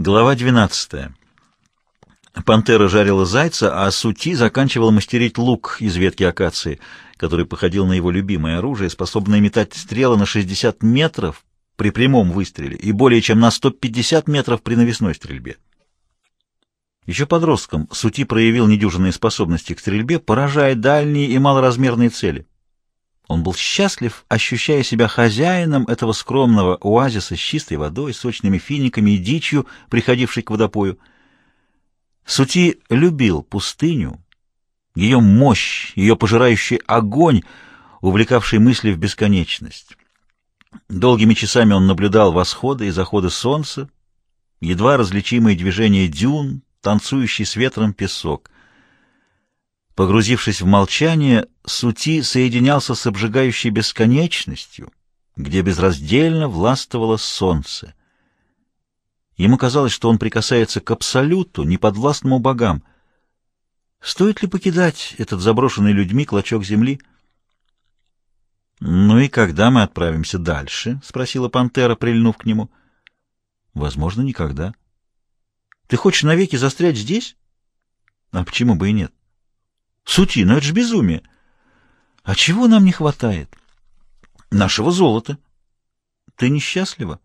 Глава 12. Пантера жарила зайца, а Сути заканчивал мастерить лук из ветки акации, который походил на его любимое оружие, способное метать стрелы на 60 метров при прямом выстреле и более чем на 150 метров при навесной стрельбе. Еще подростком Сути проявил недюжинные способности к стрельбе, поражая дальние и малоразмерные цели. Он был счастлив, ощущая себя хозяином этого скромного оазиса с чистой водой, сочными финиками и дичью, приходившей к водопою. Сути любил пустыню, ее мощь, ее пожирающий огонь, увлекавший мысли в бесконечность. Долгими часами он наблюдал восходы и заходы солнца, едва различимые движения дюн, танцующий с ветром песок — Погрузившись в молчание, Сути соединялся с обжигающей бесконечностью, где безраздельно властвовало солнце. Ему казалось, что он прикасается к абсолюту, неподвластному богам. Стоит ли покидать этот заброшенный людьми клочок земли? — Ну и когда мы отправимся дальше? — спросила пантера, прильнув к нему. — Возможно, никогда. — Ты хочешь навеки застрять здесь? — А почему бы и нет? Сути, ну это же безумие. А чего нам не хватает? Нашего золота. Ты несчастлива?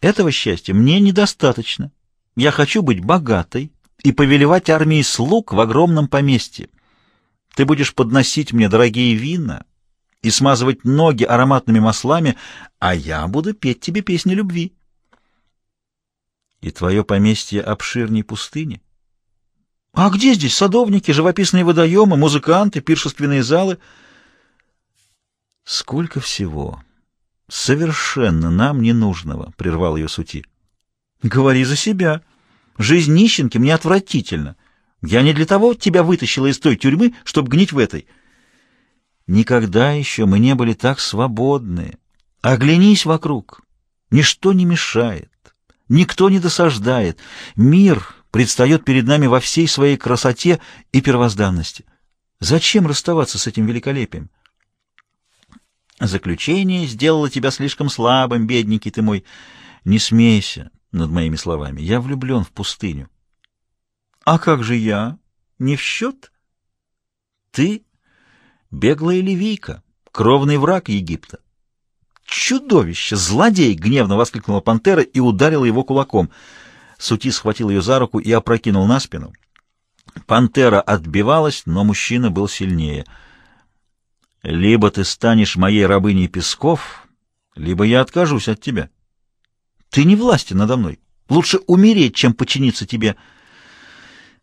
Этого счастья мне недостаточно. Я хочу быть богатой и повелевать армией слуг в огромном поместье. Ты будешь подносить мне дорогие вина и смазывать ноги ароматными маслами, а я буду петь тебе песни любви. И твое поместье обширней пустыни? А где здесь садовники, живописные водоемы, музыканты, пиршественные залы? Сколько всего! Совершенно нам ненужного, — прервал ее Сути. Говори за себя. Жизнь нищенки мне отвратительна. Я не для того тебя вытащила из той тюрьмы, чтобы гнить в этой. Никогда еще мы не были так свободны. Оглянись вокруг. Ничто не мешает. Никто не досаждает. Мир предстает перед нами во всей своей красоте и первозданности. Зачем расставаться с этим великолепием? Заключение сделало тебя слишком слабым, бедненький ты мой. Не смейся над моими словами. Я влюблен в пустыню. А как же я? Не в счет? Ты — беглая ливийка, кровный враг Египта. «Чудовище! Злодей!» — гневно воскликнула пантера и ударила его кулаком — Сути схватил ее за руку и опрокинул на спину. Пантера отбивалась, но мужчина был сильнее. «Либо ты станешь моей рабыней Песков, либо я откажусь от тебя. Ты не власти надо мной. Лучше умереть, чем подчиниться тебе».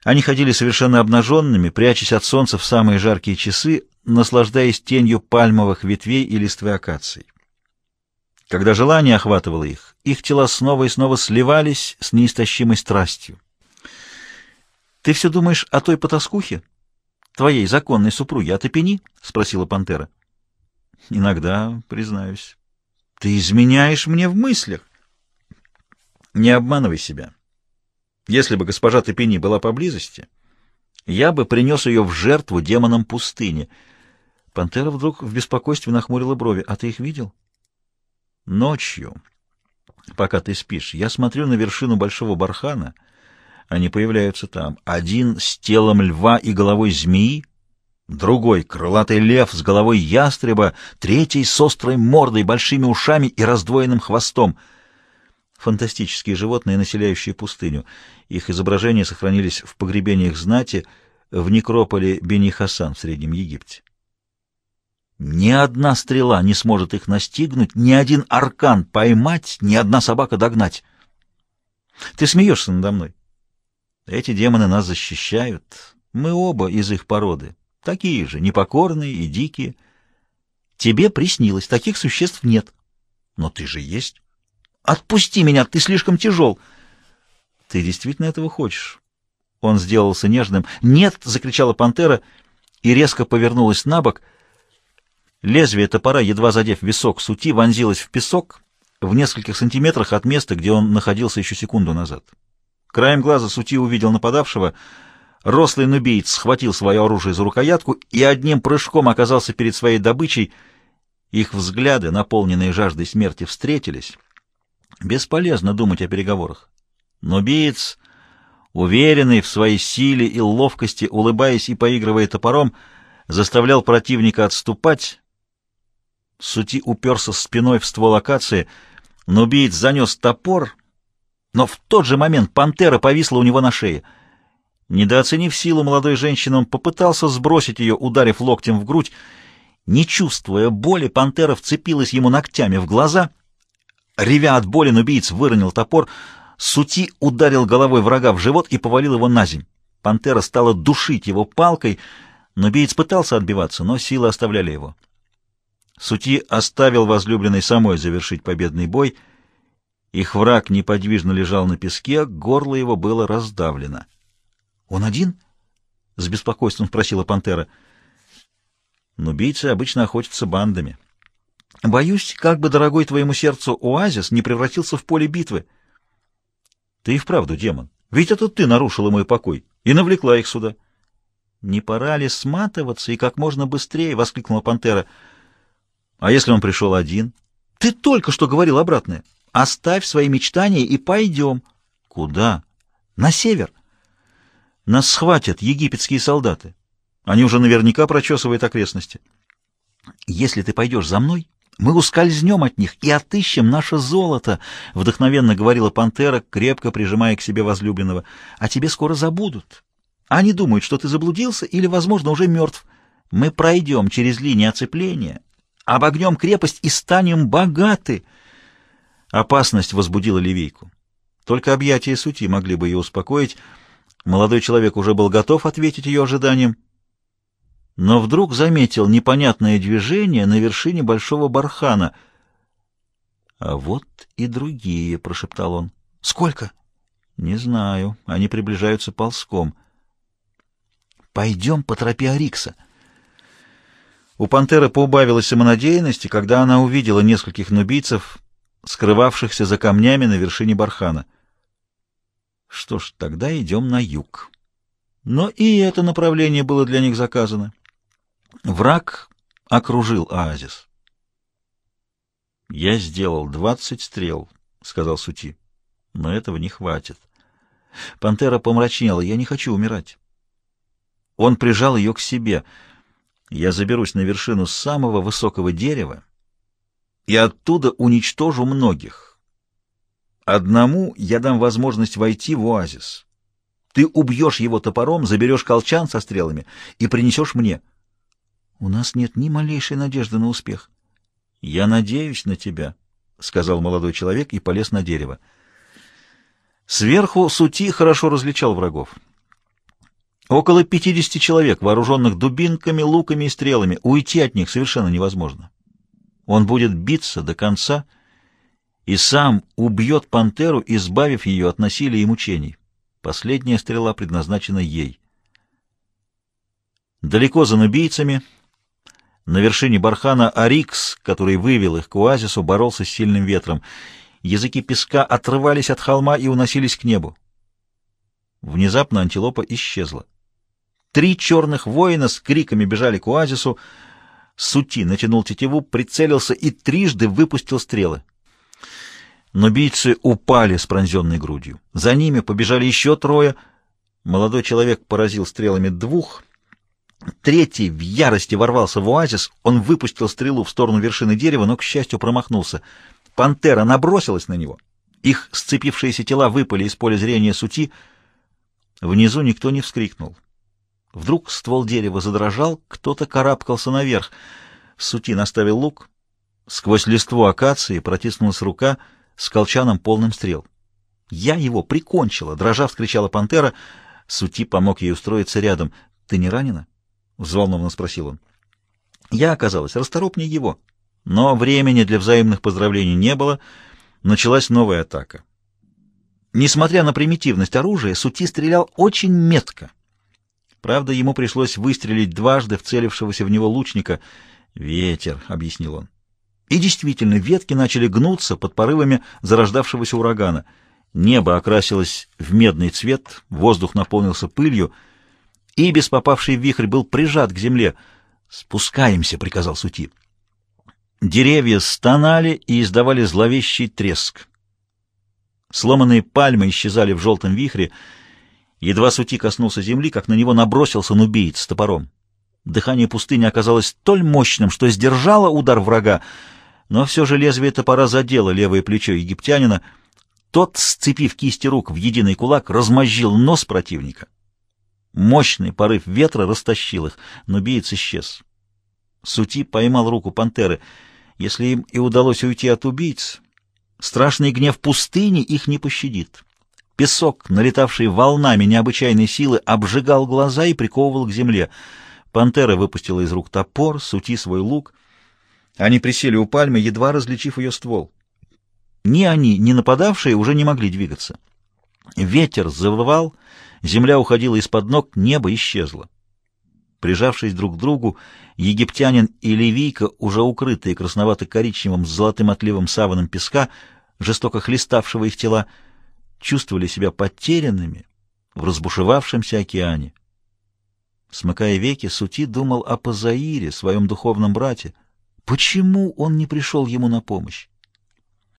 Они ходили совершенно обнаженными, прячась от солнца в самые жаркие часы, наслаждаясь тенью пальмовых ветвей и листвы акаций. Когда желание охватывало их, их тела снова и снова сливались с неистощимой страстью. «Ты все думаешь о той потаскухе? Твоей законной супруге, от Эпени?» — спросила пантера. «Иногда, признаюсь. Ты изменяешь мне в мыслях. Не обманывай себя. Если бы госпожа Тепени была поблизости, я бы принес ее в жертву демонам пустыни». Пантера вдруг в беспокойстве нахмурила брови. «А ты их видел?» Ночью, пока ты спишь, я смотрю на вершину большого бархана. Они появляются там. Один с телом льва и головой змеи, другой — крылатый лев с головой ястреба, третий — с острой мордой, большими ушами и раздвоенным хвостом. Фантастические животные, населяющие пустыню. Их изображения сохранились в погребениях знати в некрополе Бени-Хасан в Среднем Египте. Ни одна стрела не сможет их настигнуть, ни один аркан поймать, ни одна собака догнать. Ты смеешься надо мной. Эти демоны нас защищают. Мы оба из их породы. Такие же, непокорные и дикие. Тебе приснилось, таких существ нет. Но ты же есть. Отпусти меня, ты слишком тяжел. Ты действительно этого хочешь? Он сделался нежным. «Нет!» — закричала пантера и резко повернулась на бок — Лезвие топора, едва задев висок сути, вонзилось в песок в нескольких сантиметрах от места, где он находился еще секунду назад. Краем глаза сути увидел нападавшего. Рослый нубиец схватил свое оружие за рукоятку и одним прыжком оказался перед своей добычей. Их взгляды, наполненные жаждой смерти, встретились. Бесполезно думать о переговорах. Но биец, уверенный в своей силе и ловкости, улыбаясь и поигрывая топором, заставлял противника отступать. Сути уперся спиной в ствол акации, но убийц занес топор, но в тот же момент пантера повисла у него на шее. Недооценив силу молодой женщины, он попытался сбросить ее, ударив локтем в грудь. Не чувствуя боли, пантера вцепилась ему ногтями в глаза. Ревя от боли, убийц выронил топор. Сути ударил головой врага в живот и повалил его на земь. Пантера стала душить его палкой, но убийц пытался отбиваться, но силы оставляли его. Сути оставил возлюбленной самой завершить победный бой. Их враг неподвижно лежал на песке, горло его было раздавлено. «Он один?» — с беспокойством спросила пантера. «Но убийцы обычно охотятся бандами. Боюсь, как бы дорогой твоему сердцу оазис не превратился в поле битвы». «Ты и вправду демон. Ведь это ты нарушила мой покой и навлекла их сюда». «Не пора ли сматываться и как можно быстрее?» — воскликнула пантера. «А если он пришел один?» «Ты только что говорил обратное. Оставь свои мечтания и пойдем». «Куда?» «На север». Нас схватят египетские солдаты. Они уже наверняка прочесывают окрестности. Если ты пойдешь за мной, мы ускользнем от них и отыщем наше золото, — вдохновенно говорила пантера, крепко прижимая к себе возлюбленного. А тебе скоро забудут. Они думают, что ты заблудился или, возможно, уже мертв. Мы пройдем через линии оцепления, обогнем крепость и станем богаты. Опасность возбудила Ливейку. Только объятия сути могли бы ее успокоить, — Молодой человек уже был готов ответить ее ожиданиям, но вдруг заметил непонятное движение на вершине большого бархана. — А вот и другие, — прошептал он. — Сколько? — Не знаю. Они приближаются ползком. — Пойдем по тропе Арикса. У пантеры поубавилась самонадеянности, когда она увидела нескольких нубийцев, скрывавшихся за камнями на вершине бархана — что ж, тогда идем на юг. Но и это направление было для них заказано. Враг окружил оазис. «Я сделал двадцать стрел», — сказал Сути. «Но этого не хватит». Пантера помрачнела. «Я не хочу умирать». Он прижал ее к себе. «Я заберусь на вершину самого высокого дерева и оттуда уничтожу многих». Одному я дам возможность войти в оазис. Ты убьешь его топором, заберешь колчан со стрелами и принесешь мне. У нас нет ни малейшей надежды на успех. Я надеюсь на тебя, — сказал молодой человек и полез на дерево. Сверху Сути хорошо различал врагов. Около пятидесяти человек, вооруженных дубинками, луками и стрелами. Уйти от них совершенно невозможно. Он будет биться до конца — и сам убьет пантеру, избавив ее от насилия и мучений. Последняя стрела предназначена ей. Далеко за нубийцами, на вершине бархана Арикс, который вывел их к оазису, боролся с сильным ветром. Языки песка отрывались от холма и уносились к небу. Внезапно антилопа исчезла. Три черных воина с криками бежали к оазису. Сути натянул тетиву, прицелился и трижды выпустил стрелы. Но бийцы упали с пронзенной грудью. За ними побежали еще трое. Молодой человек поразил стрелами двух. Третий в ярости ворвался в оазис. Он выпустил стрелу в сторону вершины дерева, но, к счастью, промахнулся. Пантера набросилась на него. Их сцепившиеся тела выпали из поля зрения сути. Внизу никто не вскрикнул. Вдруг ствол дерева задрожал, кто-то карабкался наверх. Сути наставил лук. Сквозь листву акации протиснулась рука — с колчаном полным стрел. «Я его прикончила!» — дрожа вскричала пантера. Сути помог ей устроиться рядом. «Ты не ранена?» — взволнованно спросил он. Я оказалась расторопнее его. Но времени для взаимных поздравлений не было. Началась новая атака. Несмотря на примитивность оружия, Сути стрелял очень метко. Правда, ему пришлось выстрелить дважды в целившегося в него лучника. «Ветер», — объяснил он. И действительно, ветки начали гнуться под порывами зарождавшегося урагана. Небо окрасилось в медный цвет, воздух наполнился пылью, и без попавший вихрь был прижат к земле. «Спускаемся», — приказал Сути. Деревья стонали и издавали зловещий треск. Сломанные пальмы исчезали в желтом вихре. Едва Сути коснулся земли, как на него набросился нубиец с топором. Дыхание пустыни оказалось столь мощным, что сдержало удар врага, но все же лезвие топора задело левое плечо египтянина. Тот, сцепив кисти рук в единый кулак, размозжил нос противника. Мощный порыв ветра растащил их, но биец исчез. Сути поймал руку пантеры. Если им и удалось уйти от убийц, страшный гнев пустыни их не пощадит. Песок, налетавший волнами необычайной силы, обжигал глаза и приковывал к земле. Пантера выпустила из рук топор, Сути свой лук. Они присели у пальмы, едва различив ее ствол. Ни они, ни нападавшие уже не могли двигаться. Ветер завывал, земля уходила из-под ног, небо исчезло. Прижавшись друг к другу, египтянин и ливийка, уже укрытые красновато-коричневым с золотым отливом саваном песка, жестоко хлеставшего их тела, чувствовали себя потерянными в разбушевавшемся океане. Смыкая веки, Сути думал о Пазаире, своем духовном брате. Почему он не пришел ему на помощь?